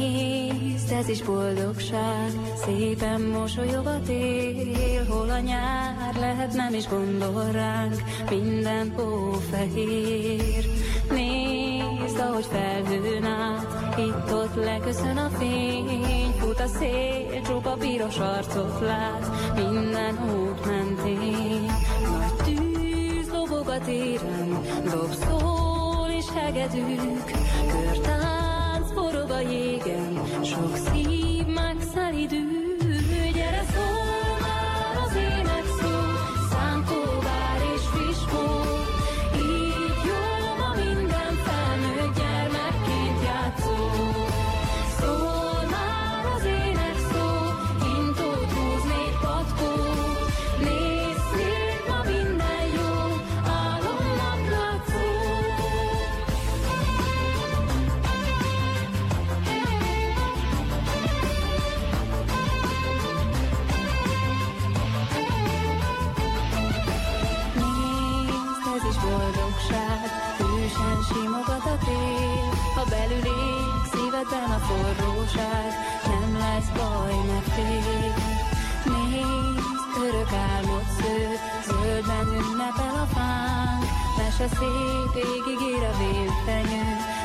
Nézd, ez is boldogság, szépen mosolyog a tél, hol a nyár? Lehet, nem is gondol ránk, minden hófehér. Nézd, ahogy felhőn át, itt-ott leköszön a fény, fut a szél, csupa piros arcot lát, minden út mentén. Nagy tűz lobog a téren, dob szól és hegedűk, a jégen, sok szív megszelidül. Szívedben a forróság, nem lesz baj, meg fél. Nézd, örök álmod sző, zöldben ünnepel a fánk. Mese szép, égig ír a vélfenyő,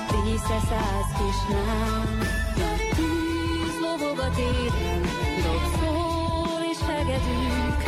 tízre száz kisláng. Nagy tűz lobog a téren, dob szól és hegedűk,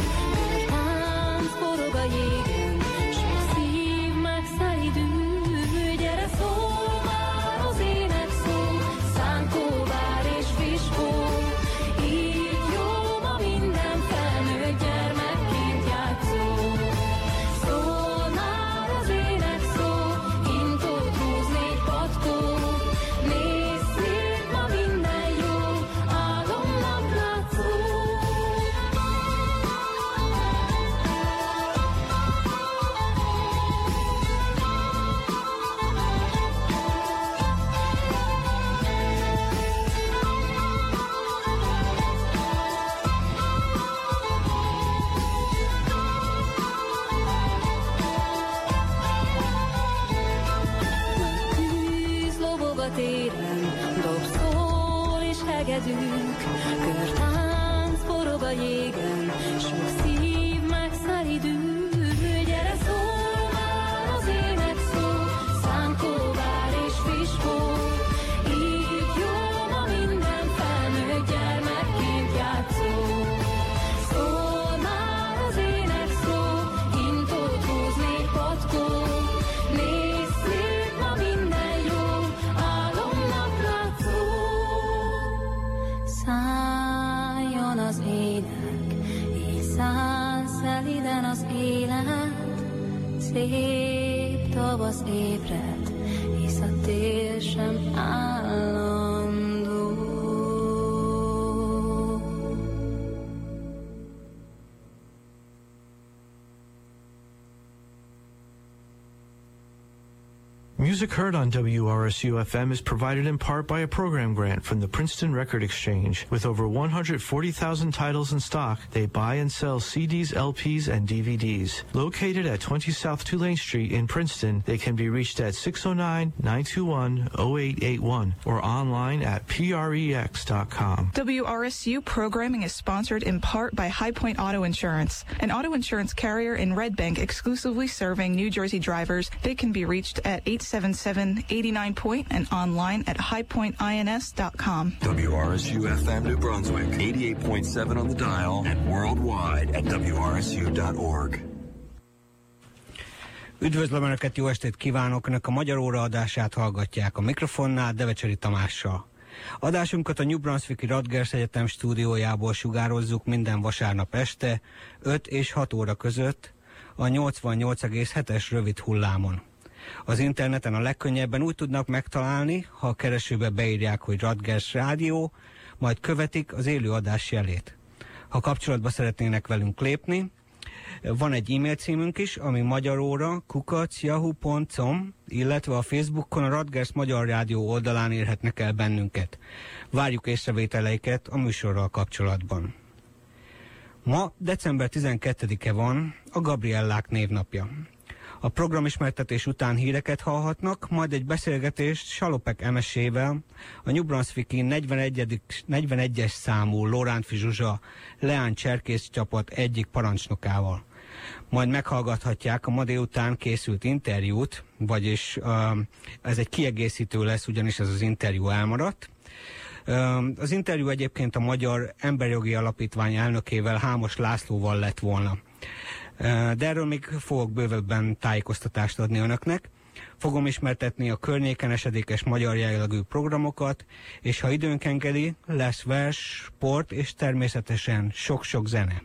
Music heard on WRSU FM is provided in part by a program grant from the Princeton Record Exchange. With over 140,000 titles in stock, they buy and sell CDs, LPs, and DVDs. Located at 20 South Tulane Street in Princeton, they can be reached at 609-921-0881 or online at prex.com. WRSU programming is sponsored in part by High Point Auto Insurance, an auto insurance carrier in Red Bank exclusively serving New Jersey drivers. They can be reached at 877-89 Point and online at highpointins.com. WRSU FM New Brunswick, 88.7 on the dial and worldwide at WRSU.org. Üdvözlöm Önöket, jó estét kívánok! Önök a Magyar Óra adását hallgatják a mikrofonnál Devecseri Tamással. Adásunkat a New Brunswicki Radgers Egyetem stúdiójából sugározzuk minden vasárnap este 5 és 6 óra között a 88,7-es rövid hullámon. Az interneten a legkönnyebben úgy tudnak megtalálni, ha a keresőbe beírják, hogy Radgers Rádió, majd követik az élő adás jelét. Ha kapcsolatba szeretnének velünk lépni, van egy e-mail címünk is, ami magyaróra kukacjahu.com, illetve a Facebookon a Radgers Magyar Rádió oldalán érhetnek el bennünket. Várjuk észrevételeiket a műsorral kapcsolatban. Ma december 12-e van a Gabriellák névnapja. A programismertetés után híreket hallhatnak, majd egy beszélgetést Salopek Emesével, a New Brunswicki 41. 41-es számú Lóránt Zsuzsa Leán Cserkész csapat egyik parancsnokával. Majd meghallgathatják a ma délután készült interjút, vagyis ez egy kiegészítő lesz, ugyanis ez az interjú elmaradt. Az interjú egyébként a Magyar Emberjogi Alapítvány elnökével Hámos Lászlóval lett volna. De erről még fogok bővebben tájékoztatást adni önöknek. Fogom ismertetni a környéken esedékes magyar jellegű programokat, és ha időnk engedi, lesz vers, sport és természetesen sok-sok zene.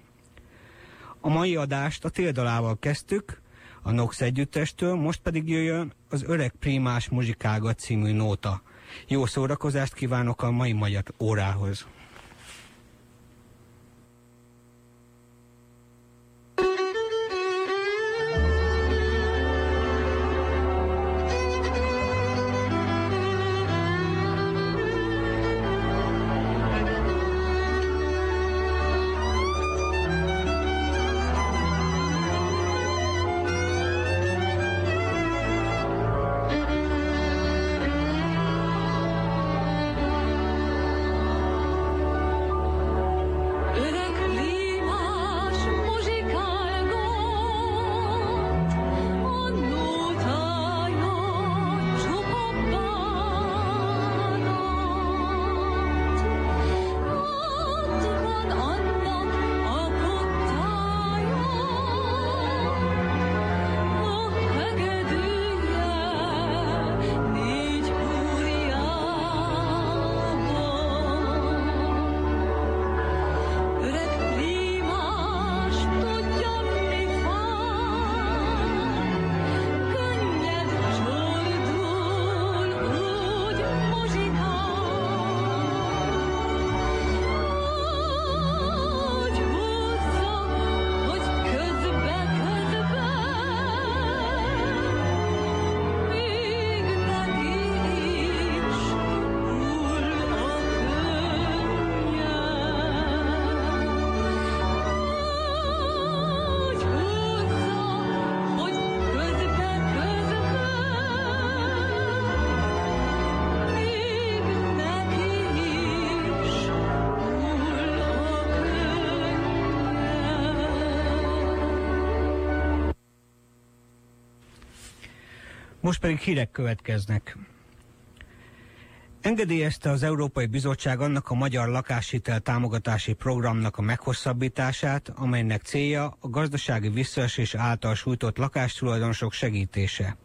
A mai adást a Tildalával kezdtük, a Nox együttestől, most pedig jöjjön az Öreg Primás Muzsikágat című nóta. Jó szórakozást kívánok a mai magyar órához! Most pedig hírek következnek. Engedélyezte az Európai Bizottság annak a magyar lakáshitel támogatási programnak a meghosszabbítását, amelynek célja a gazdasági visszaesés által sújtott lakástulajdonosok segítése.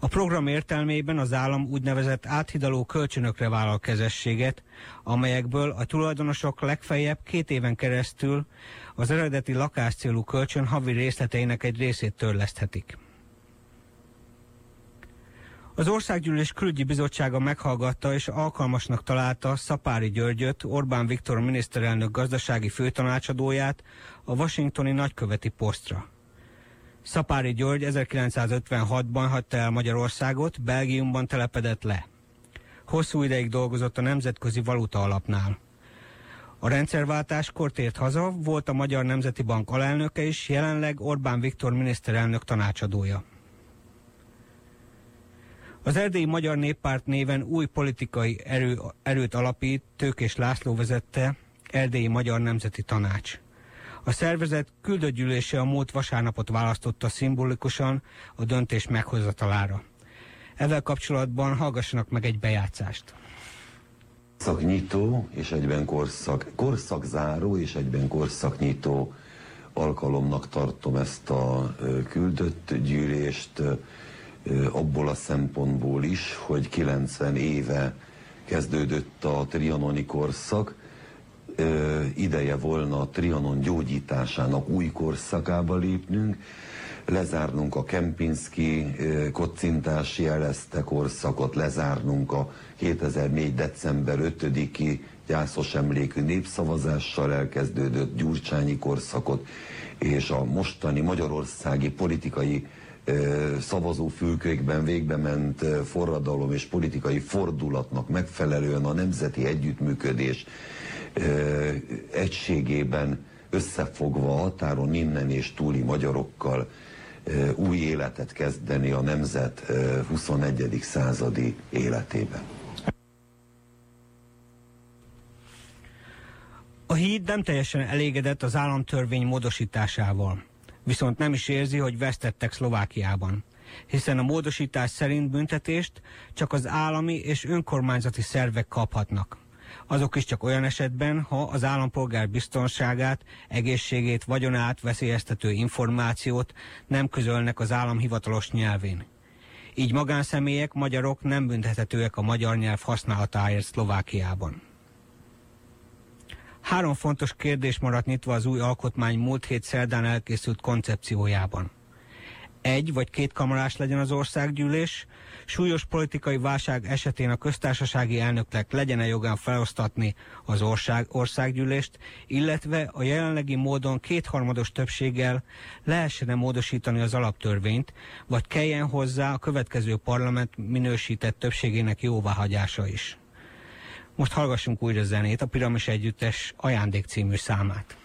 A program értelmében az állam úgynevezett áthidaló kölcsönökre vállal kezességet, amelyekből a tulajdonosok legfeljebb két éven keresztül az eredeti lakáscélú kölcsön havi részleteinek egy részét törleszthetik. Az Országgyűlés Külügyi Bizottsága meghallgatta és alkalmasnak találta Szapári Györgyöt, Orbán Viktor miniszterelnök gazdasági főtanácsadóját a washingtoni nagyköveti posztra. Szapári György 1956-ban hagyta el Magyarországot, Belgiumban telepedett le. Hosszú ideig dolgozott a Nemzetközi Valuta Alapnál. A rendszerváltáskor tért haza, volt a Magyar Nemzeti Bank alelnöke is, jelenleg Orbán Viktor miniszterelnök tanácsadója. Az erdélyi Magyar Néppárt néven új politikai erő, erőt alapít Tőkés László vezette Erdélyi Magyar Nemzeti Tanács. A szervezet küldőgyűlése a múlt vasárnapot választotta szimbolikusan a döntés meghozatalára. Ezzel kapcsolatban hallgassanak meg egy bejátszást. Korszaknyitó és egyben korszak, korszakzáró és egyben korszaknyitó alkalomnak tartom ezt a küldött gyűlést abból a szempontból is, hogy 90 éve kezdődött a trianoni korszak, ideje volna a Trianon gyógyításának új korszakába lépnünk, lezárnunk a Kempinski kocintási jelezte korszakot, lezárnunk a 2004. december 5-i gyászos emlékű népszavazással elkezdődött gyurcsányi korszakot, és a mostani magyarországi politikai szavazófülkékben végbe ment forradalom és politikai fordulatnak megfelelően a nemzeti együttműködés egységében összefogva határon innen és túli magyarokkal új életet kezdeni a nemzet 21. századi életében. A híd nem teljesen elégedett az államtörvény módosításával, viszont nem is érzi, hogy vesztettek Szlovákiában, hiszen a módosítás szerint büntetést csak az állami és önkormányzati szervek kaphatnak. Azok is csak olyan esetben, ha az állampolgár biztonságát, egészségét, vagyonát veszélyeztető információt nem közölnek az állam hivatalos nyelvén. Így magánszemélyek, magyarok nem büntethetőek a magyar nyelv használatáért Szlovákiában. Három fontos kérdés maradt nyitva az új alkotmány múlt hét szerdán elkészült koncepciójában. Egy vagy két kamarás legyen az országgyűlés, súlyos politikai válság esetén a köztársasági elnöknek legyen-e jogán felosztatni az ország, országgyűlést, illetve a jelenlegi módon kétharmados többséggel lehessen-e módosítani az alaptörvényt, vagy kelljen hozzá a következő parlament minősített többségének jóváhagyása is. Most hallgassunk újra zenét, a Piramis Együttes ajándék című számát.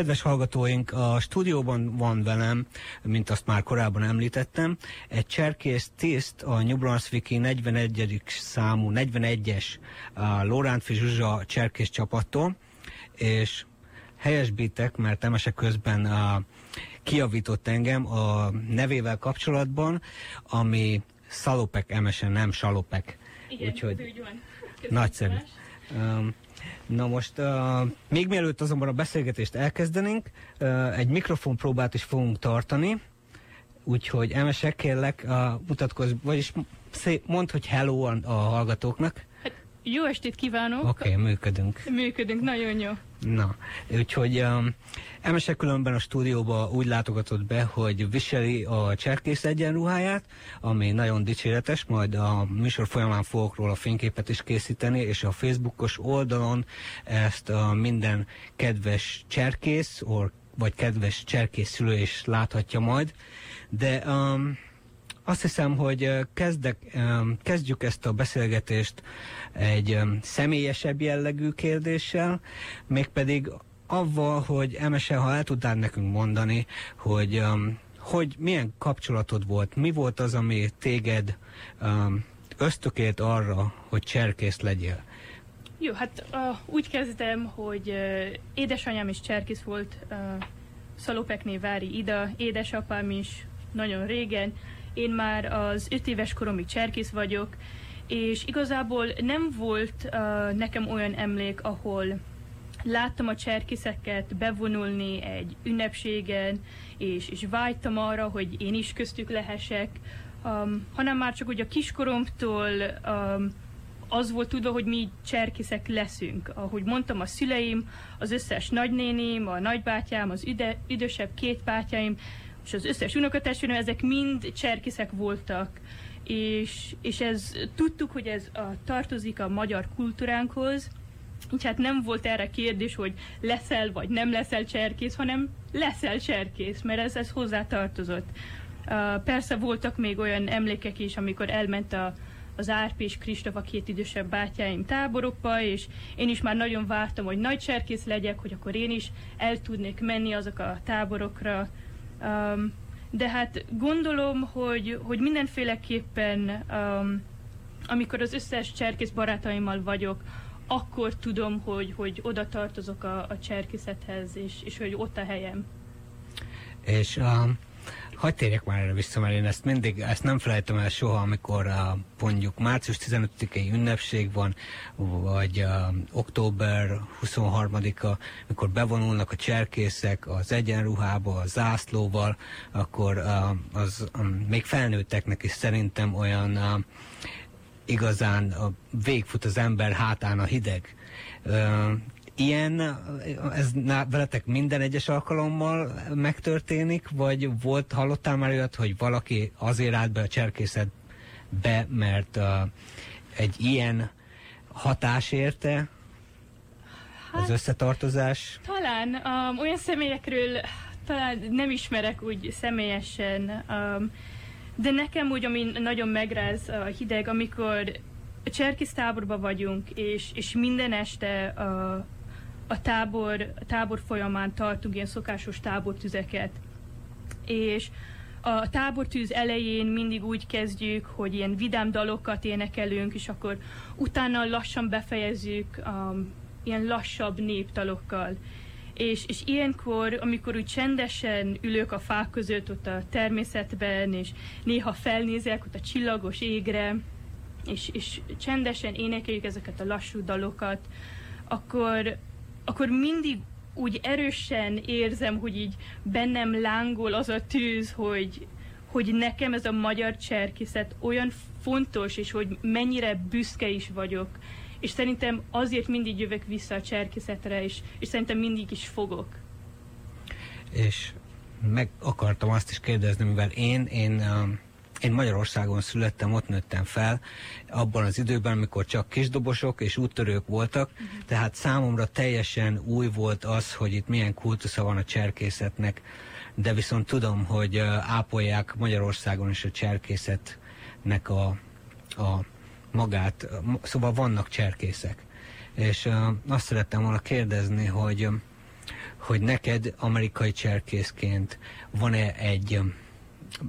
Kedves hallgatóink, a stúdióban van velem, mint azt már korábban említettem, egy cserkész tiszt a New Brunswicki 41. számú, 41-es Lórántfi Zsuzsa cserkész csapattól, és helyesbítek, mert Emese közben a, kiavított engem a nevével kapcsolatban, ami Szalopek Emese, nem Salopek. Igen, Úgyhogy úgy van. Nagyszerű. Um, Na most, uh, még mielőtt azonban a beszélgetést elkezdenénk, uh, egy mikrofonpróbát is fogunk tartani, úgyhogy Emesek, kérlek, uh, mutatkozz, vagyis mondd, hogy hello a, a hallgatóknak. Hát, Jó estét kívánok! Oké, okay, működünk. Működünk, nagyon jó. Na, úgyhogy um, Emese különben a stúdióba úgy látogatott be, hogy viseli a cserkész egyenruháját, ami nagyon dicséretes, majd a műsor folyamán fogok róla fényképet is készíteni, és a Facebookos oldalon ezt a minden kedves cserkész, or, vagy kedves cserkész szülő is láthatja majd. De um, azt hiszem, hogy kezdek, kezdjük ezt a beszélgetést egy személyesebb jellegű kérdéssel, mégpedig avval, hogy Emese, ha el tudnál nekünk mondani, hogy, hogy milyen kapcsolatod volt, mi volt az, ami téged ösztökélt arra, hogy cserkész legyél? Jó, hát úgy kezdem, hogy édesanyám is cserkész volt, uh, Szalopekné Vári Ida, édesapám is nagyon régen, én már az öt éves koromig cserkész vagyok, és igazából nem volt uh, nekem olyan emlék, ahol láttam a cserkészeket bevonulni egy ünnepségen, és, és vágytam arra, hogy én is köztük lehessek, um, hanem már csak ugye a kiskoromtól um, az volt tudva, hogy mi cserkészek leszünk. Ahogy mondtam, a szüleim, az összes nagynéném, a nagybátyám, az üde, idősebb két bátyáim és az összes unokatestvérem, ezek mind cserkészek voltak. És, és ez, tudtuk, hogy ez a, tartozik a magyar kultúránkhoz, így hát nem volt erre kérdés, hogy leszel vagy nem leszel cserkész, hanem leszel cserkész, mert ez, ez hozzá tartozott. Uh, persze voltak még olyan emlékek is, amikor elment a, az Árpi és Kristóf, a két idősebb bátyáim táborokba, és én is már nagyon vártam, hogy nagy cserkész legyek, hogy akkor én is el tudnék menni azok a táborokra, Um, de hát gondolom, hogy, hogy mindenféleképpen, um, amikor az összes cserkész barátaimmal vagyok, akkor tudom, hogy, hogy oda tartozok a, a cserkészethez, és, és hogy ott a helyem. És um, Hagy térjek már erre vissza, mert én ezt mindig, ezt nem felejtem el soha, amikor a, mondjuk március 15-i ünnepség van, vagy a, október 23-a, amikor bevonulnak a cserkészek az egyenruhába, a zászlóval, akkor a, az a, még felnőtteknek is szerintem olyan a, igazán a, végfut az ember hátán a hideg ilyen, ez veletek minden egyes alkalommal megtörténik, vagy volt, hallottál már olyat, hogy valaki azért állt be a cserkészetbe, mert uh, egy ilyen hatás érte, hát, az összetartozás? Talán um, olyan személyekről talán nem ismerek úgy személyesen, um, de nekem úgy, ami nagyon megráz a hideg, amikor a cserkész táborban vagyunk, és, és minden este a a tábor, a tábor folyamán tartunk ilyen szokásos tábortüzeket. És a tábortűz elején mindig úgy kezdjük, hogy ilyen vidám dalokat énekelünk, és akkor utána lassan befejezzük um, ilyen lassabb néptalokkal. És, és ilyenkor, amikor úgy csendesen ülök a fák között ott a természetben, és néha felnézek ott a csillagos égre, és, és csendesen énekeljük ezeket a lassú dalokat, akkor akkor mindig úgy erősen érzem, hogy így bennem lángol az a tűz, hogy, hogy nekem ez a magyar cserkészet olyan fontos, és hogy mennyire büszke is vagyok. És szerintem azért mindig jövök vissza a cserkészetre, és, és szerintem mindig is fogok. És meg akartam azt is kérdezni, mivel én, én um én Magyarországon születtem, ott nőttem fel, abban az időben, amikor csak kisdobosok és úttörők voltak, uh-huh. tehát számomra teljesen új volt az, hogy itt milyen kultusza van a cserkészetnek, de viszont tudom, hogy ápolják Magyarországon is a cserkészetnek a, a magát, szóval vannak cserkészek. És azt szerettem volna kérdezni, hogy, hogy neked amerikai cserkészként van-e egy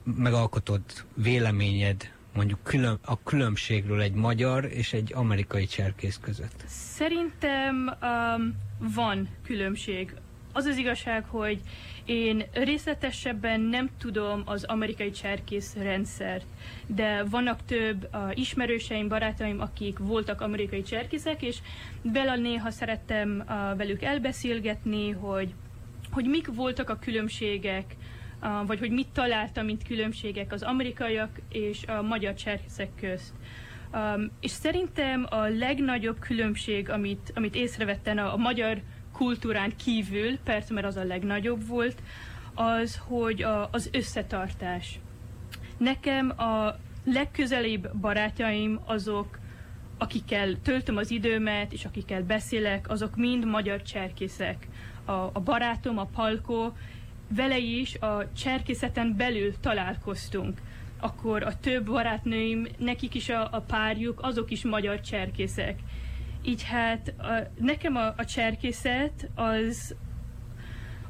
megalkotott véleményed mondjuk külön, a különbségről egy magyar és egy amerikai cserkész között? Szerintem um, van különbség. Az az igazság, hogy én részletesebben nem tudom az amerikai cserkész rendszert, de vannak több uh, ismerőseim, barátaim, akik voltak amerikai cserkészek, és bele néha szerettem uh, velük elbeszélgetni, hogy, hogy mik voltak a különbségek vagy hogy mit találtam, mint különbségek az amerikaiak és a magyar cserkészek közt. Um, és szerintem a legnagyobb különbség, amit, amit észrevettem a, a magyar kultúrán kívül, persze mert az a legnagyobb volt, az, hogy a, az összetartás. Nekem a legközelibb barátjaim azok, akikkel töltöm az időmet, és akikkel beszélek, azok mind magyar cserkészek. A, a barátom, a Palko, vele is a cserkészeten belül találkoztunk. Akkor a több barátnőim, nekik is a, a párjuk, azok is magyar cserkészek. Így hát a, nekem a, a cserkészet az,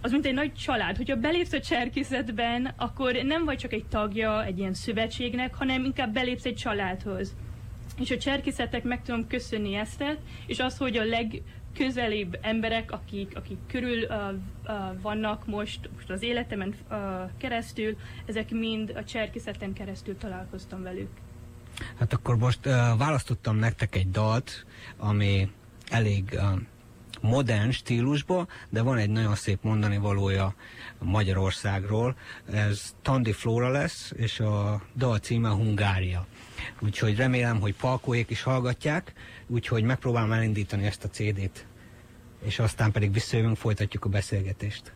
az mint egy nagy család. Hogyha belépsz a cserkészetben, akkor nem vagy csak egy tagja egy ilyen szövetségnek, hanem inkább belépsz egy családhoz. És a cserkészetek meg tudom köszönni ezt, és az, hogy a legközelibb emberek, akik, akik körül uh, uh, vannak most, most az életemen uh, keresztül, ezek mind a cserkészeten keresztül találkoztam velük. Hát akkor most uh, választottam nektek egy dalt, ami elég uh, modern stílusba, de van egy nagyon szép mondani valója Magyarországról. Ez Tandi Flora lesz, és a dal címe Hungária. Úgyhogy remélem, hogy Palkóék is hallgatják, úgyhogy megpróbálom elindítani ezt a CD-t, és aztán pedig visszajövünk, folytatjuk a beszélgetést.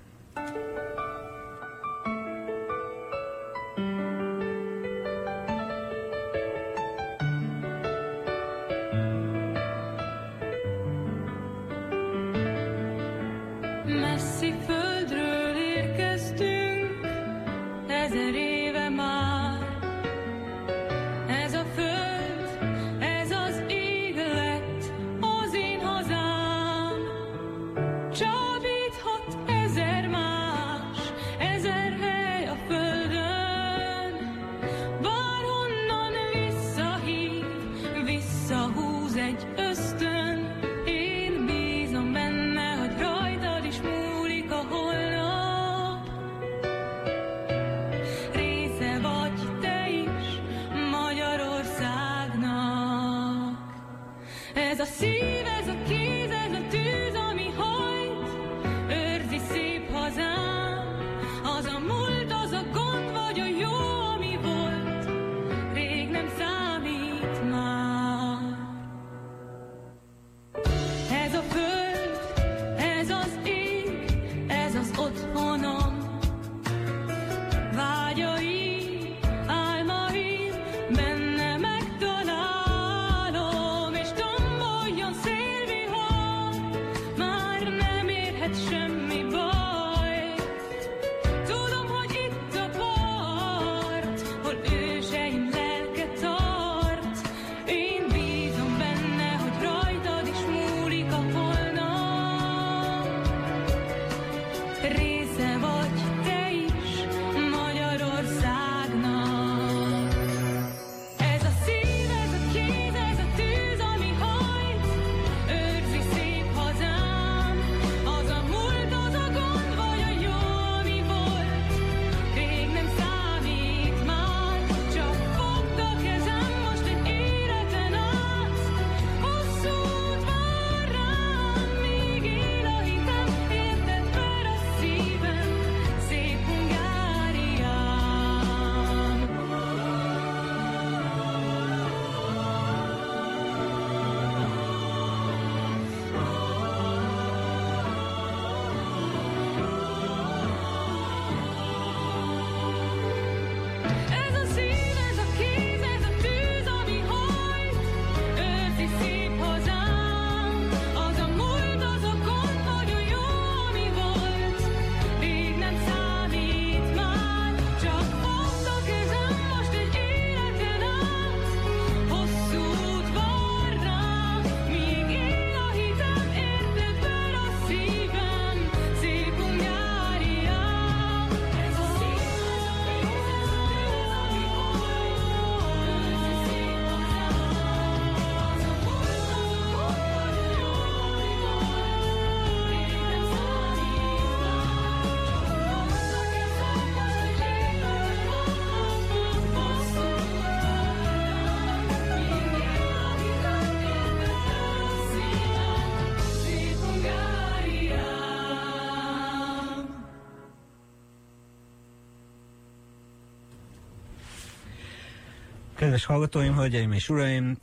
Kedves hallgatóim, hölgyeim és uraim,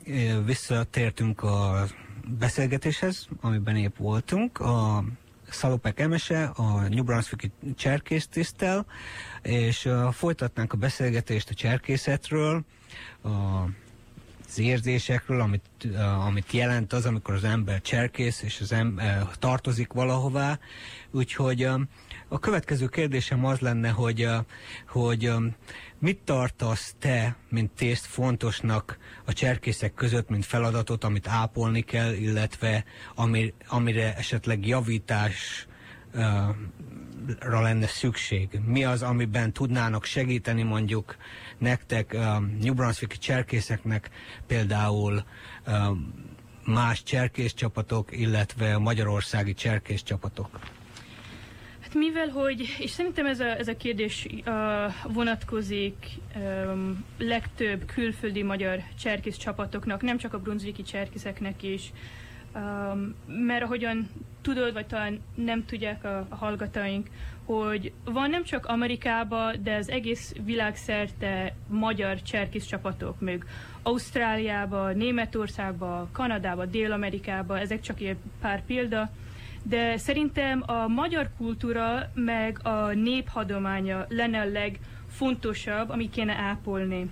visszatértünk a beszélgetéshez, amiben épp voltunk. A Szalopek Emese, a New Brunswicki cserkész tisztel, és folytatnánk a beszélgetést a cserkészetről, a az érzésekről, amit, amit jelent az, amikor az ember cserkész, és az ember tartozik valahová. Úgyhogy a következő kérdésem az lenne, hogy, hogy um, mit tartasz te, mint tészt fontosnak a cserkészek között, mint feladatot, amit ápolni kell, illetve ami, amire esetleg javítás lenne szükség? Mi az, amiben tudnának segíteni mondjuk nektek, uh, New Brunswicki cserkészeknek például uh, más cserkész csapatok, illetve magyarországi cserkész csapatok? Hát mivel, hogy, és szerintem ez a, ez a kérdés uh, vonatkozik um, legtöbb külföldi magyar cserkész csapatoknak, nem csak a brunswicki cserkészeknek is, um, mert ahogyan tudod, vagy talán nem tudják a, a hallgatóink, hogy van nem csak Amerikában, de az egész világszerte magyar cserkész csapatok, még Ausztráliába, Németországba, Kanadába, Dél-Amerikába, ezek csak egy pár példa, de szerintem a magyar kultúra meg a néphadománya lenne a legfontosabb, ami kéne ápolni.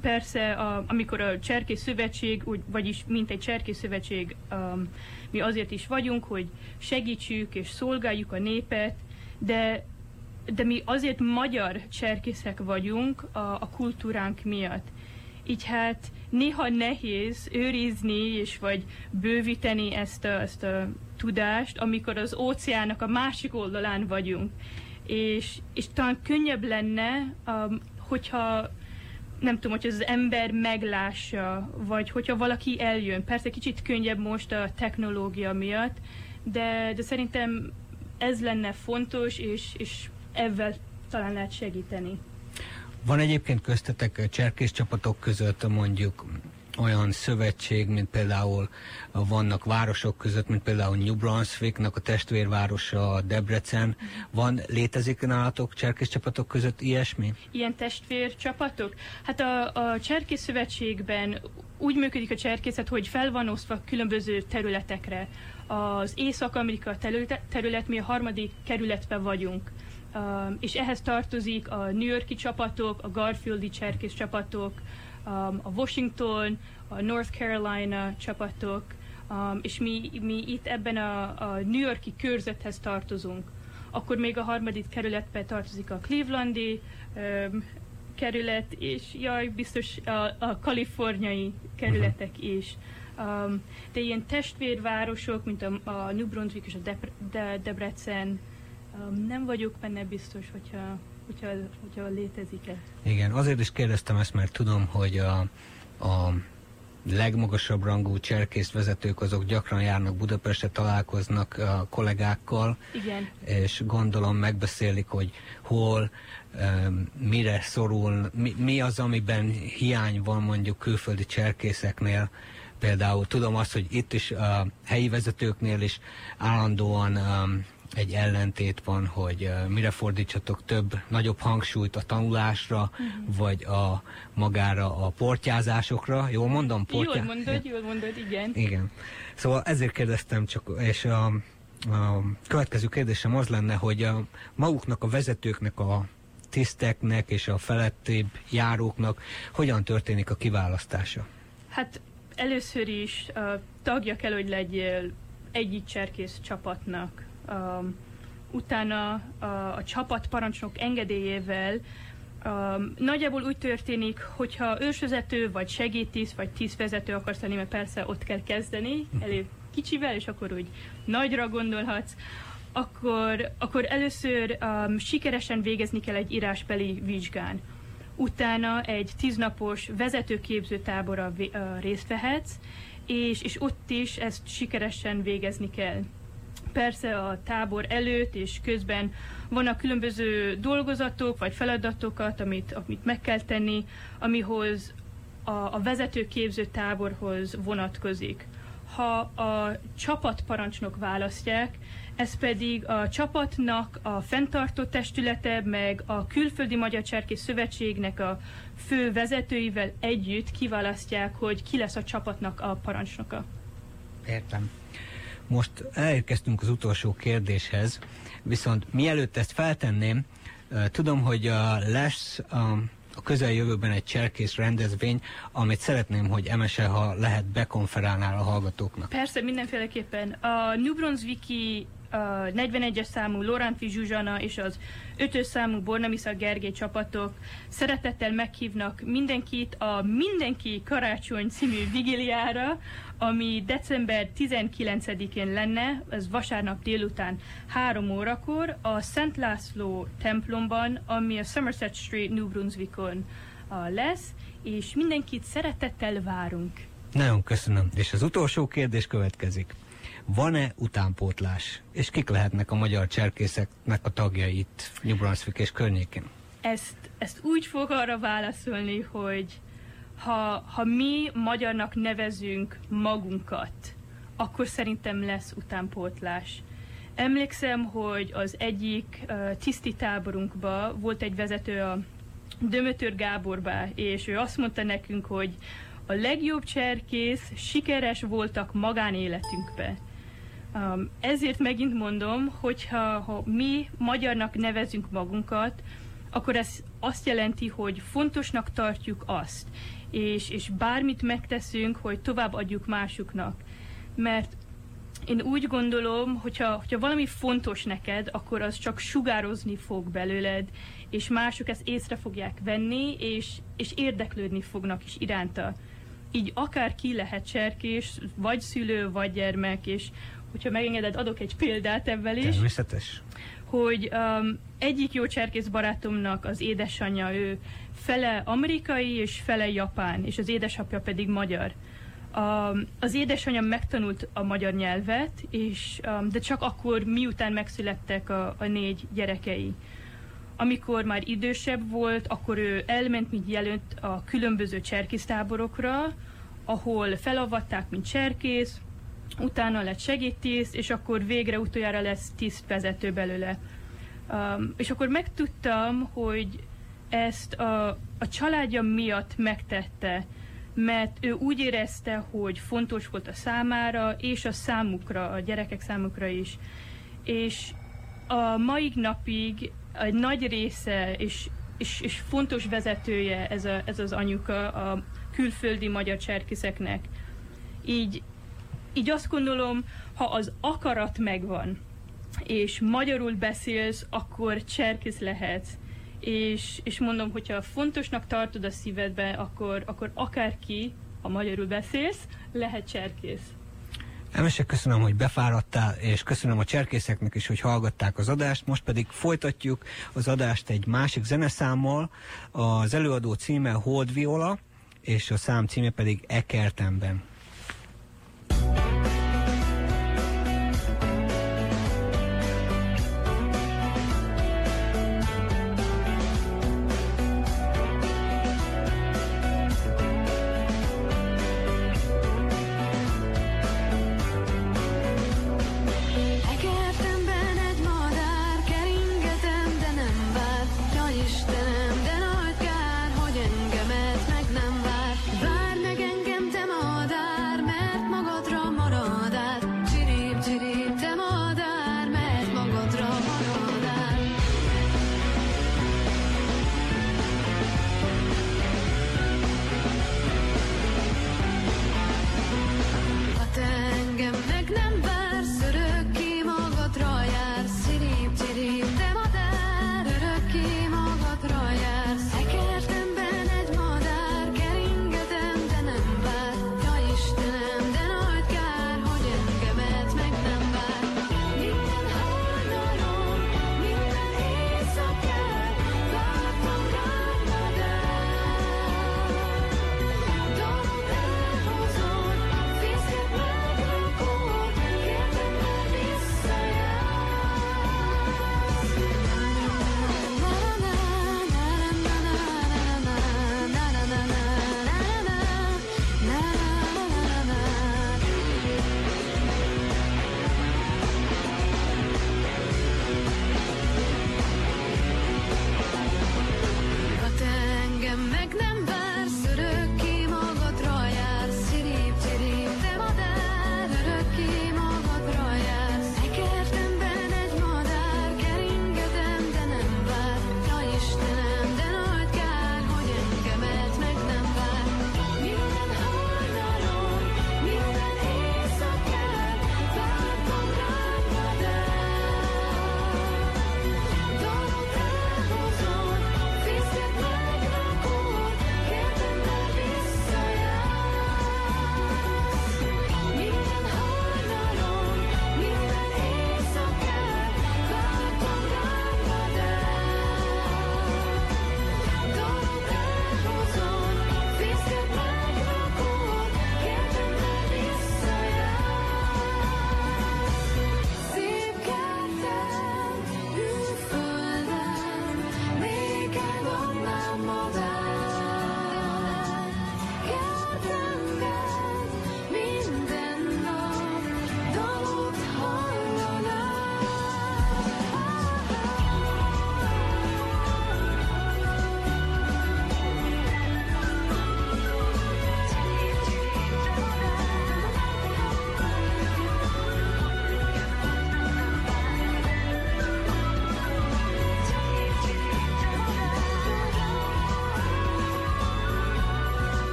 Persze, a, amikor a Cserkész Szövetség, úgy, vagyis mint egy Cserkész Szövetség, um, mi azért is vagyunk, hogy segítsük és szolgáljuk a népet, de, de mi azért magyar cserkészek vagyunk a, a kultúránk miatt. Így hát néha nehéz őrizni és vagy bővíteni ezt a, ezt a tudást, amikor az óceának a másik oldalán vagyunk. És, és talán könnyebb lenne, um, hogyha nem tudom, hogy az ember meglássa, vagy hogyha valaki eljön. Persze kicsit könnyebb most a technológia miatt, de, de szerintem ez lenne fontos, és, és ezzel talán lehet segíteni. Van egyébként köztetek cserkész csapatok között mondjuk olyan szövetség, mint például vannak városok között, mint például New Brunswicknak a testvérvárosa Debrecen. Van, létezik nálatok cserkész csapatok között ilyesmi? Ilyen testvércsapatok? Hát a, a cserkész szövetségben úgy működik a cserkészet, hogy fel van osztva különböző területekre. Az Észak-Amerika terület, mi a harmadik kerületben vagyunk. Um, és ehhez tartozik a New Yorki csapatok, a Garfieldi cserkész csapatok, um, a Washington, a North Carolina csapatok, um, és mi, mi itt ebben a, a New Yorki körzethez tartozunk. Akkor még a harmadik kerületbe tartozik a Clevelandi um, kerület, és jaj, biztos a, a kaliforniai kerületek uh-huh. is. Um, de ilyen testvérvárosok, mint a, a New Brunswick és a Debrecen, De, Debrecen, um, nem vagyok benne biztos, hogyha hogyha, hogyha létezik-e. Igen, azért is kérdeztem ezt, mert tudom, hogy a, a legmagasabb rangú cserkész vezetők azok gyakran járnak Budapestre, találkoznak a kollégákkal, Igen. és gondolom megbeszélik, hogy hol, mire szorul, mi, mi az, amiben hiány van mondjuk külföldi cserkészeknél, Például tudom azt, hogy itt is a helyi vezetőknél is állandóan um, egy ellentét van, hogy mire fordítsatok több, nagyobb hangsúlyt a tanulásra, uh-huh. vagy a magára a portyázásokra. Jól mondom? Portyá... Jól mondod, jól mondod, igen. Igen. Szóval ezért kérdeztem csak, és a, a következő kérdésem az lenne, hogy a, maguknak a vezetőknek a tiszteknek és a felettébb járóknak hogyan történik a kiválasztása? Hát először is uh, tagja kell, hogy legyél egyik cserkész csapatnak. Um, utána a, a csapat parancsnok engedélyével um, nagyjából úgy történik, hogyha ősvezető, vagy segédtíz, vagy tízvezető akarsz lenni, mert persze ott kell kezdeni, elég kicsivel, és akkor úgy nagyra gondolhatsz, akkor, akkor először um, sikeresen végezni kell egy írásbeli vizsgán utána egy tíznapos vezetőképző tábora részt vehetsz, és, és ott is ezt sikeresen végezni kell. Persze a tábor előtt és közben vannak különböző dolgozatok vagy feladatokat, amit, amit meg kell tenni, amihoz a, a vezetőképző táborhoz vonatkozik. ha a csapatparancsnok választják, ez pedig a csapatnak a fenntartó testülete, meg a Külföldi Magyar Cserkész Szövetségnek a fő vezetőivel együtt kiválasztják, hogy ki lesz a csapatnak a parancsnoka. Értem. Most elérkeztünk az utolsó kérdéshez, viszont mielőtt ezt feltenném, tudom, hogy lesz a közeljövőben egy cserkész rendezvény, amit szeretném, hogy MSE, ha lehet, bekonferálnál a hallgatóknak. Persze, mindenféleképpen. A New Brunswicki a 41-es számú Loránti Zsuzsana és az 5 számú Bornamisza Gergely csapatok szeretettel meghívnak mindenkit a Mindenki Karácsony című vigiliára, ami december 19-én lenne, ez vasárnap délután 3 órakor a Szent László templomban, ami a Somerset Street, New Brunswickon lesz, és mindenkit szeretettel várunk. Nagyon köszönöm. És az utolsó kérdés következik. Van-e utánpótlás? És kik lehetnek a magyar cserkészeknek a tagjai itt New Brunswick és környékén? Ezt, ezt úgy fog arra válaszolni, hogy ha, ha mi magyarnak nevezünk magunkat, akkor szerintem lesz utánpótlás. Emlékszem, hogy az egyik uh, tiszti táborunkban volt egy vezető a Dömötör Gáborba, és ő azt mondta nekünk, hogy a legjobb cserkész sikeres voltak magánéletünkbe. Um, ezért megint mondom, hogyha ha mi magyarnak nevezünk magunkat, akkor ez azt jelenti, hogy fontosnak tartjuk azt, és, és bármit megteszünk, hogy tovább adjuk másoknak. Mert én úgy gondolom, hogyha, hogyha valami fontos neked, akkor az csak sugározni fog belőled, és mások ezt észre fogják venni, és, és érdeklődni fognak is iránta. Így akár ki lehet cserkés, vagy szülő, vagy gyermek, és hogyha megengeded, adok egy példát ebben is. Természetes. Hogy um, egyik jó cserkész barátomnak az édesanyja, ő fele amerikai és fele japán, és az édesapja pedig magyar. Um, az édesanyja megtanult a magyar nyelvet, és, um, de csak akkor, miután megszülettek a, a négy gyerekei. Amikor már idősebb volt, akkor ő elment, mint jelönt a különböző cserkésztáborokra, ahol felavatták, mint cserkész, utána lett segédtiszt, és akkor végre utoljára lesz tisztvezető belőle. Um, és akkor megtudtam, hogy ezt a, a családja miatt megtette, mert ő úgy érezte, hogy fontos volt a számára, és a számukra, a gyerekek számukra is. És a mai napig egy nagy része és, és, és fontos vezetője ez, a, ez az anyuka a külföldi magyar cserkészeknek. Így így azt gondolom, ha az akarat megvan, és magyarul beszélsz, akkor cserkész lehetsz. És, és mondom, hogyha fontosnak tartod a szívedbe, akkor, akkor akárki, ha magyarul beszélsz, lehet cserkész. Emese, köszönöm, hogy befáradtál, és köszönöm a cserkészeknek is, hogy hallgatták az adást. Most pedig folytatjuk az adást egy másik zeneszámmal. Az előadó címe Hold Viola, és a szám címe pedig Ekertemben.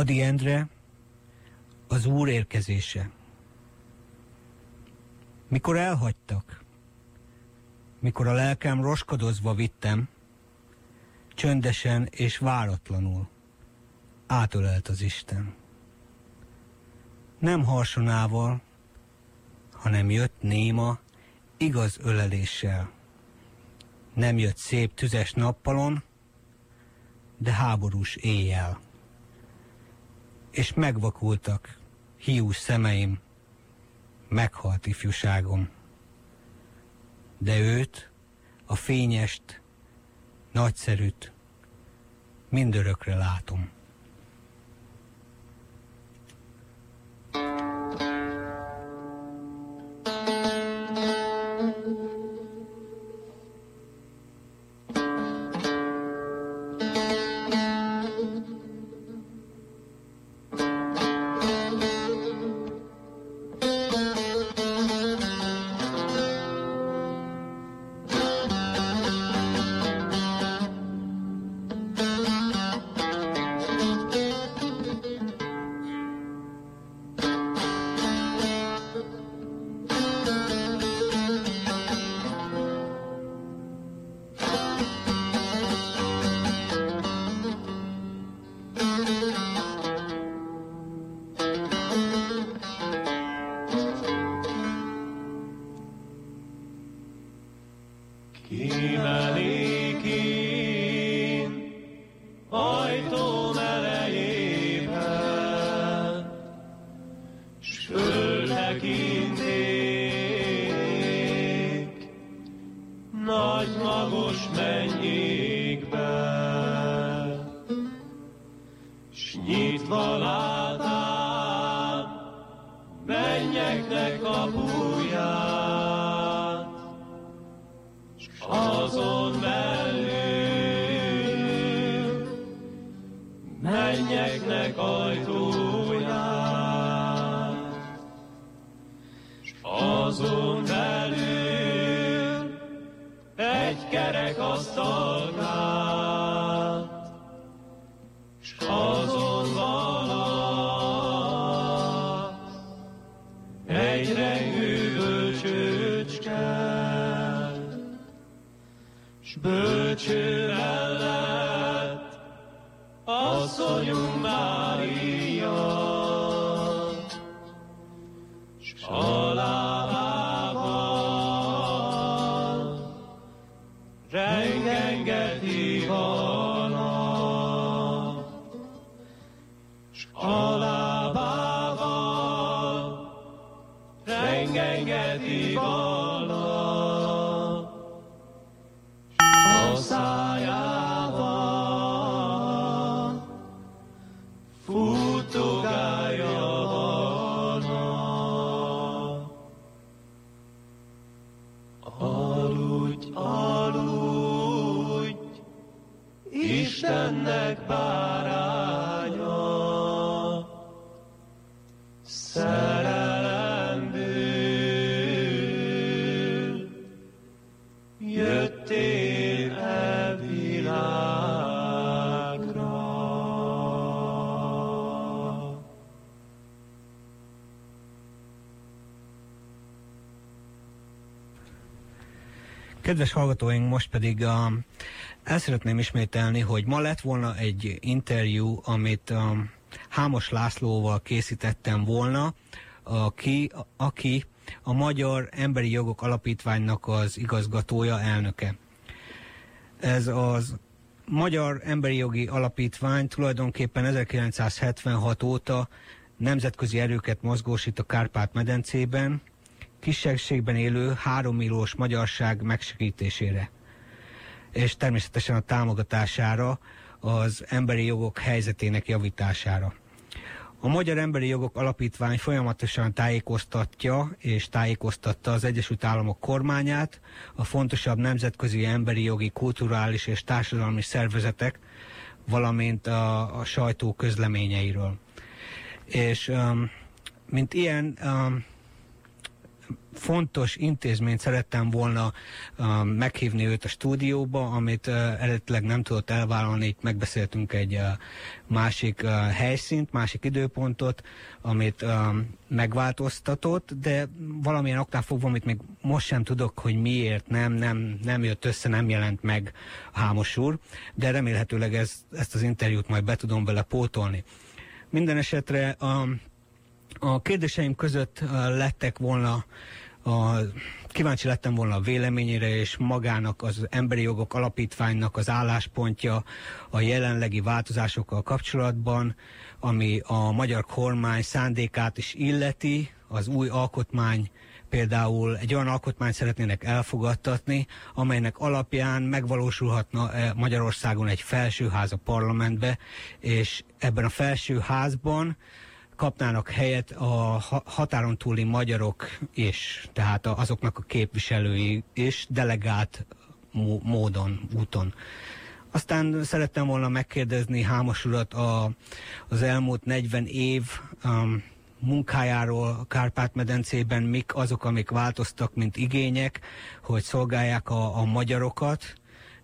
Adi Endre, az Úr érkezése. Mikor elhagytak, mikor a lelkem roskadozva vittem, csöndesen és váratlanul átölelt az Isten. Nem harsonával, hanem jött néma, igaz öleléssel. Nem jött szép tüzes nappalon, de háborús éjjel. És megvakultak hiús szemeim, meghalt ifjúságom. De őt, a fényest, nagyszerűt mindörökre látom. Yeah. Kedves hallgatóink, most pedig uh, el szeretném ismételni, hogy ma lett volna egy interjú, amit uh, Hámos Lászlóval készítettem volna, aki, aki a Magyar Emberi Jogok Alapítványnak az igazgatója, elnöke. Ez az Magyar Emberi Jogi Alapítvány tulajdonképpen 1976 óta nemzetközi erőket mozgósít a Kárpát-medencében, kisebbségben élő három milliós magyarság megsegítésére, és természetesen a támogatására, az emberi jogok helyzetének javítására. A Magyar Emberi Jogok Alapítvány folyamatosan tájékoztatja és tájékoztatta az Egyesült Államok kormányát, a fontosabb nemzetközi emberi jogi, kulturális és társadalmi szervezetek, valamint a, a sajtó közleményeiről. És um, mint ilyen um, fontos intézményt szerettem volna uh, meghívni őt a stúdióba, amit uh, eredetileg nem tudott elvállalni, itt megbeszéltünk egy uh, másik uh, helyszínt, másik időpontot, amit uh, megváltoztatott, de valamilyen oknál fogva, amit még most sem tudok, hogy miért nem, nem, nem jött össze, nem jelent meg Hámos úr, de remélhetőleg ez, ezt az interjút majd be tudom vele pótolni. Minden esetre a, a kérdéseim között lettek volna a, kíváncsi lettem volna a véleményére, és magának az Emberi Jogok Alapítványnak az álláspontja a jelenlegi változásokkal kapcsolatban, ami a magyar kormány szándékát is illeti, az új alkotmány például egy olyan alkotmányt szeretnének elfogadtatni, amelynek alapján megvalósulhatna Magyarországon egy felsőház a parlamentbe, és ebben a felsőházban kapnának helyet a határon túli magyarok is, tehát azoknak a képviselői is delegált módon, úton. Aztán szerettem volna megkérdezni Hámos urat a, az elmúlt 40 év um, munkájáról a Kárpát-medencében, mik azok, amik változtak, mint igények, hogy szolgálják a, a magyarokat,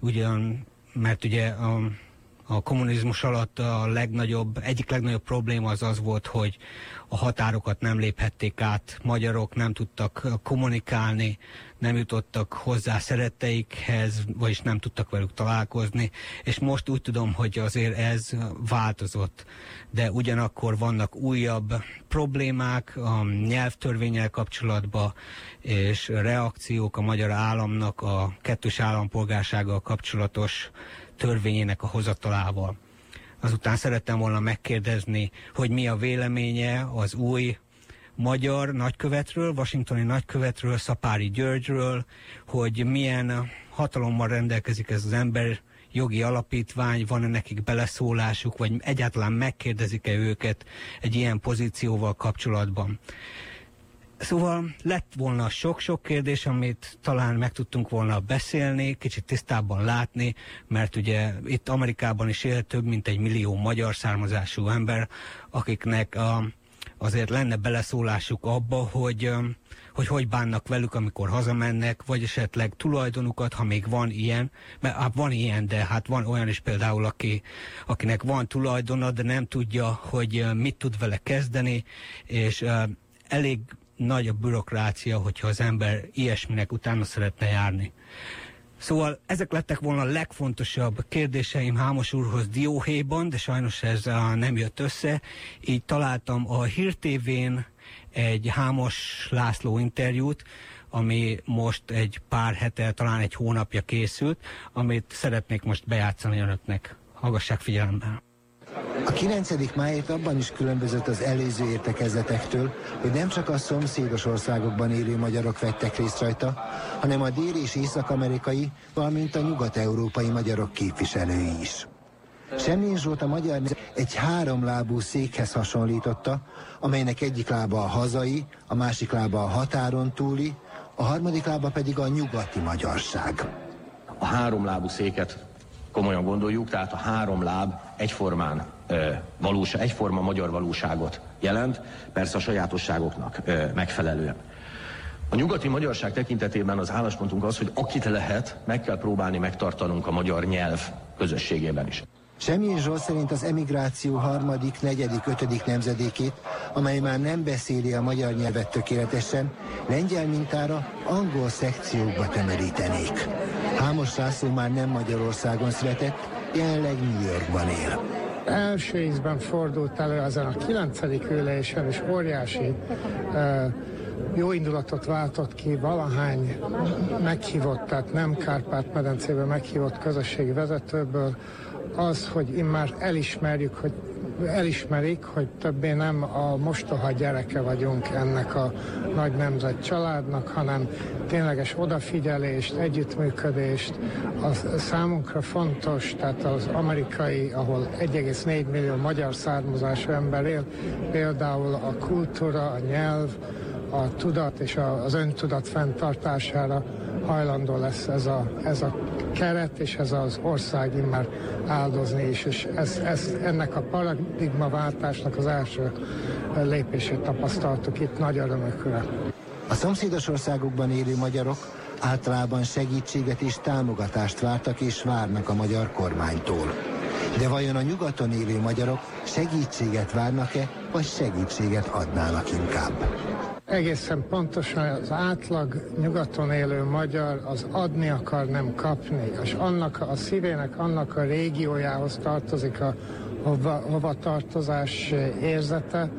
ugyan, mert ugye a, a kommunizmus alatt a legnagyobb, egyik legnagyobb probléma az az volt, hogy a határokat nem léphették át, magyarok nem tudtak kommunikálni, nem jutottak hozzá szeretteikhez, vagyis nem tudtak velük találkozni, és most úgy tudom, hogy azért ez változott, de ugyanakkor vannak újabb problémák a nyelvtörvényel kapcsolatban, és reakciók a magyar államnak a kettős állampolgársággal kapcsolatos törvényének a hozatalával. Azután szerettem volna megkérdezni, hogy mi a véleménye az új magyar nagykövetről, washingtoni nagykövetről, Szapári Györgyről, hogy milyen hatalommal rendelkezik ez az ember, jogi alapítvány, van-e nekik beleszólásuk, vagy egyáltalán megkérdezik-e őket egy ilyen pozícióval kapcsolatban. Szóval lett volna sok-sok kérdés, amit talán meg tudtunk volna beszélni, kicsit tisztábban látni, mert ugye itt Amerikában is él több mint egy millió magyar származású ember, akiknek a, azért lenne beleszólásuk abba, hogy, hogy hogy bánnak velük, amikor hazamennek, vagy esetleg tulajdonukat, ha még van ilyen, mert hát van ilyen, de hát van olyan is például, aki, akinek van tulajdona, de nem tudja, hogy mit tud vele kezdeni, és elég nagy a bürokrácia, hogyha az ember ilyesminek utána szeretne járni. Szóval ezek lettek volna a legfontosabb kérdéseim Hámos úrhoz Dióhéjban, de sajnos ez nem jött össze. Így találtam a Hír TV-n egy Hámos László interjút, ami most egy pár hete, talán egy hónapja készült, amit szeretnék most bejátszani önöknek. Hallgassák figyelemben. A 9. májét abban is különbözött az előző értekezletektől, hogy nem csak a szomszédos országokban élő magyarok vettek részt rajta, hanem a dél- és észak-amerikai, valamint a nyugat-európai magyarok képviselői is. Semmi Zsolt a magyar egy háromlábú székhez hasonlította, amelynek egyik lába a hazai, a másik lába a határon túli, a harmadik lába pedig a nyugati magyarság. A háromlábú széket komolyan gondoljuk, tehát a három láb egyformán valóság, egyforma magyar valóságot jelent, persze a sajátosságoknak megfelelően. A nyugati magyarság tekintetében az álláspontunk az, hogy akit lehet, meg kell próbálni megtartanunk a magyar nyelv közösségében is. Semmi Zsolt szerint az emigráció harmadik, negyedik, ötödik nemzedékét, amely már nem beszéli a magyar nyelvet tökéletesen, lengyel mintára angol szekciókba temerítenék. Hámos László már nem Magyarországon született, jelenleg New Yorkban él. Első ízben fordult elő ezen a kilencedik ülésen, és óriási uh, jó indulatot váltott ki valahány meghívott, tehát nem Kárpát-medencében meghívott közösségi vezetőből, az, hogy immár elismerjük, hogy elismerik, hogy többé nem a mostoha gyereke vagyunk ennek a nagy nemzet családnak, hanem tényleges odafigyelést, együttműködést. A számunkra fontos, tehát az amerikai, ahol 1,4 millió magyar származású ember él, például a kultúra, a nyelv, a tudat és az öntudat fenntartására hajlandó lesz ez a, ez a keret és ez az ország immár áldozni is, és ez, ez, ennek a paradigmaváltásnak az első lépését tapasztaltuk itt nagy örömökre. A szomszédos országokban élő magyarok általában segítséget és támogatást vártak és várnak a magyar kormánytól. De vajon a nyugaton élő magyarok segítséget várnak-e, vagy segítséget adnának inkább? Egészen pontosan az átlag nyugaton élő magyar az adni akar, nem kapni, és annak a szívének, annak a régiójához tartozik a hova, hova tartozás érzete,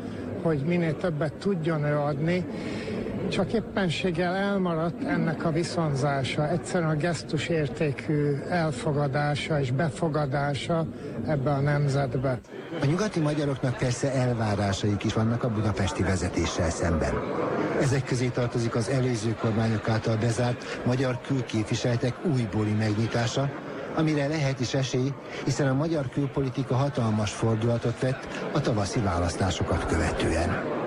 hogy minél többet tudjon ő adni, csak éppenséggel elmaradt ennek a viszonzása, egyszerűen a gesztus értékű elfogadása és befogadása ebbe a nemzetbe. A nyugati magyaroknak persze elvárásaik is vannak a budapesti vezetéssel szemben. Ezek közé tartozik az előző kormányok által bezárt magyar külképviseletek újbóli megnyitása, amire lehet is esély, hiszen a magyar külpolitika hatalmas fordulatot vett a tavaszi választásokat követően.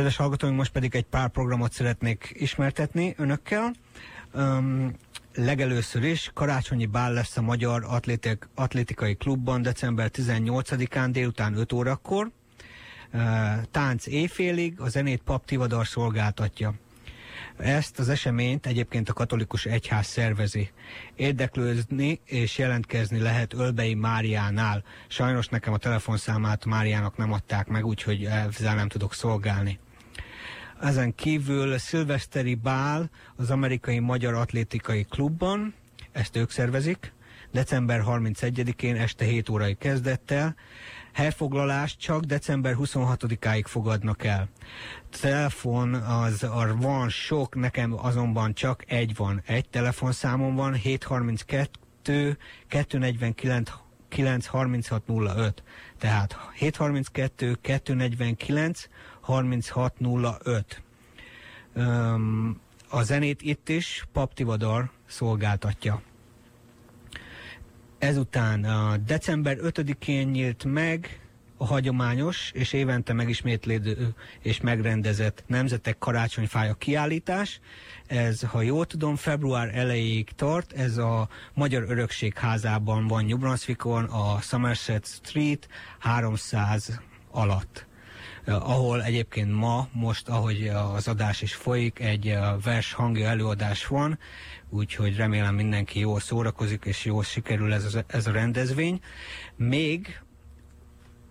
Kedves hallgatóink, most pedig egy pár programot szeretnék ismertetni önökkel. Um, legelőször is karácsonyi bál lesz a Magyar Atlétik, Atlétikai Klubban december 18-án délután 5 órakor. Uh, tánc éjfélig, a zenét Pap Tivadar szolgáltatja. Ezt az eseményt egyébként a katolikus egyház szervezi. Érdeklőzni és jelentkezni lehet Ölbei Máriánál. Sajnos nekem a telefonszámát Máriának nem adták meg, úgyhogy ezzel nem tudok szolgálni. Ezen kívül szilveszteri bál az amerikai Magyar Atlétikai Klubban, ezt ők szervezik, december 31-én este 7 órai kezdettel. Helyfoglalást csak december 26-áig fogadnak el. Telefon az, az van sok, nekem azonban csak egy van. Egy telefonszámom van, 732 249 93605. Tehát 732 249 3605. Um, a zenét itt is Pap Tivadar szolgáltatja. Ezután a december 5-én nyílt meg a hagyományos és évente megismétlődő és megrendezett Nemzetek Karácsonyfája kiállítás. Ez, ha jól tudom, február elejéig tart, ez a Magyar Örökség házában van New Brunswickon, a Somerset Street 300 alatt. Uh, ahol egyébként ma, most, ahogy az adás is folyik, egy uh, vers hangja előadás van, úgyhogy remélem mindenki jól szórakozik, és jól sikerül ez, ez a rendezvény. Még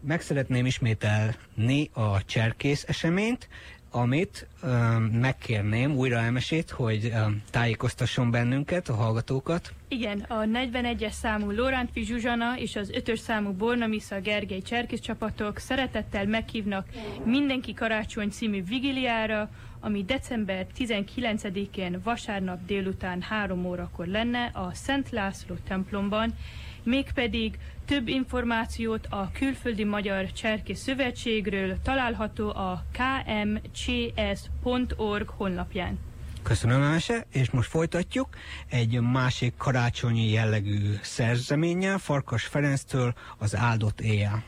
meg szeretném ismételni a cserkész eseményt, amit um, megkérném újra elmesét, hogy um, tájékoztasson bennünket, a hallgatókat. Igen, a 41-es számú Lórántfi Zsuzsana és az 5-ös számú Bornamisza Gergely cserkész csapatok szeretettel meghívnak Mindenki Karácsony című vigiliára, ami december 19-én vasárnap délután 3 órakor lenne a Szent László templomban, mégpedig több információt a Külföldi Magyar Cserké Szövetségről található a kmcs.org honlapján. Köszönöm, Emese, és most folytatjuk egy másik karácsonyi jellegű szerzeménnyel, Farkas Ferenctől az áldott éjjel.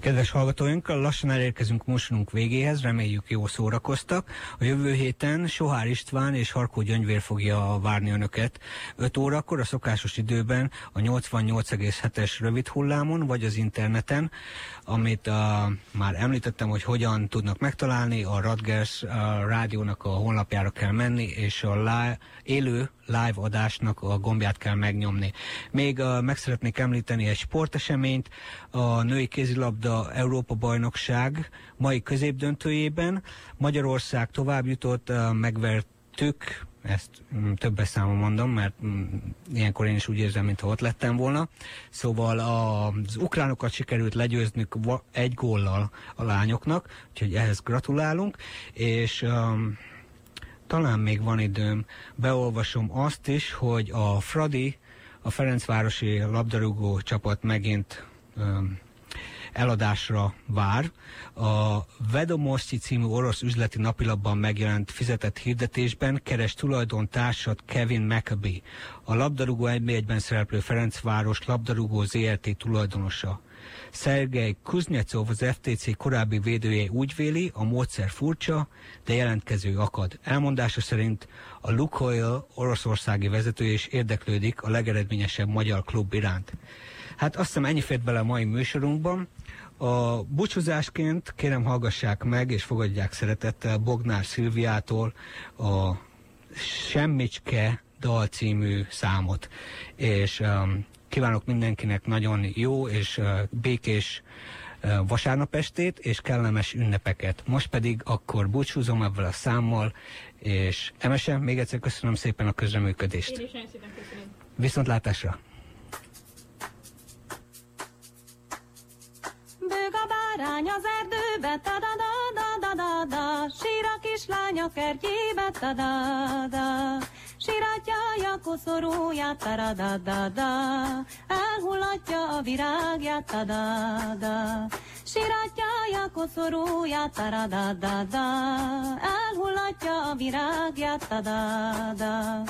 Kedves hallgatóink, lassan elérkezünk mostanunk végéhez, reméljük jó szórakoztak. A jövő héten Sohár István és Harkó Gyöngyvér fogja várni önöket 5 órakor a szokásos időben a 88,7-es rövid hullámon, vagy az interneten, amit uh, már említettem, hogy hogyan tudnak megtalálni, a Radgers uh, rádiónak a honlapjára kell menni, és a live, élő live adásnak a gombját kell megnyomni. Még uh, meg szeretnék említeni egy sporteseményt, a női kézilabda Európa bajnokság mai középdöntőjében. Magyarország tovább jutott, megvertük ezt mm, többes számon mondom, mert mm, ilyenkor én is úgy érzem, mintha ott lettem volna. Szóval az ukránokat sikerült legyőznünk egy góllal a lányoknak, úgyhogy ehhez gratulálunk, és um, talán még van időm, beolvasom azt is, hogy a Fradi, a Ferencvárosi labdarúgó csapat megint um, eladásra vár. A Vedomosti című orosz üzleti napilapban megjelent fizetett hirdetésben keres tulajdontársat Kevin McAbee, a labdarúgó NB1-ben szereplő Ferencváros labdarúgó ZRT tulajdonosa. Szergej Kuznyecov, az FTC korábbi védője úgy véli, a módszer furcsa, de jelentkező akad. Elmondása szerint a Lukoil oroszországi vezető is érdeklődik a legeredményesebb magyar klub iránt. Hát azt hiszem ennyi fért bele a mai műsorunkban. A búcsúzásként kérem hallgassák meg és fogadják szeretettel Bognár Szilviától a Semmicske dal című számot. És um, kívánok mindenkinek nagyon jó és uh, békés uh, vasárnapestét és kellemes ünnepeket. Most pedig akkor búcsúzom ebből a számmal, és Emesen még egyszer köszönöm szépen a közreműködést. Én is nagyon szépen köszönöm. Viszontlátásra! bárány az erdőbe, ta da da da da da da, sír a kislány a kertjébe, ta da da. Siratja a jakoszoróját, ta da da da da, elhullatja a virágját, ta da da. Siratja a jakoszoróját, ta da da da da, elhullatja a virágját, ta da da.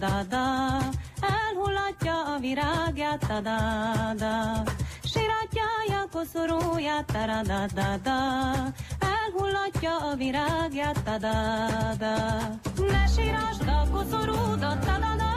da da elhullatja a virágját, da-da-da, siratjája koszorúját, da-da-da-da, elhullatja a virágját, da-da-da. Ne sírasd a koszorúdat, da-da-da,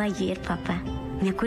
ayer, papá.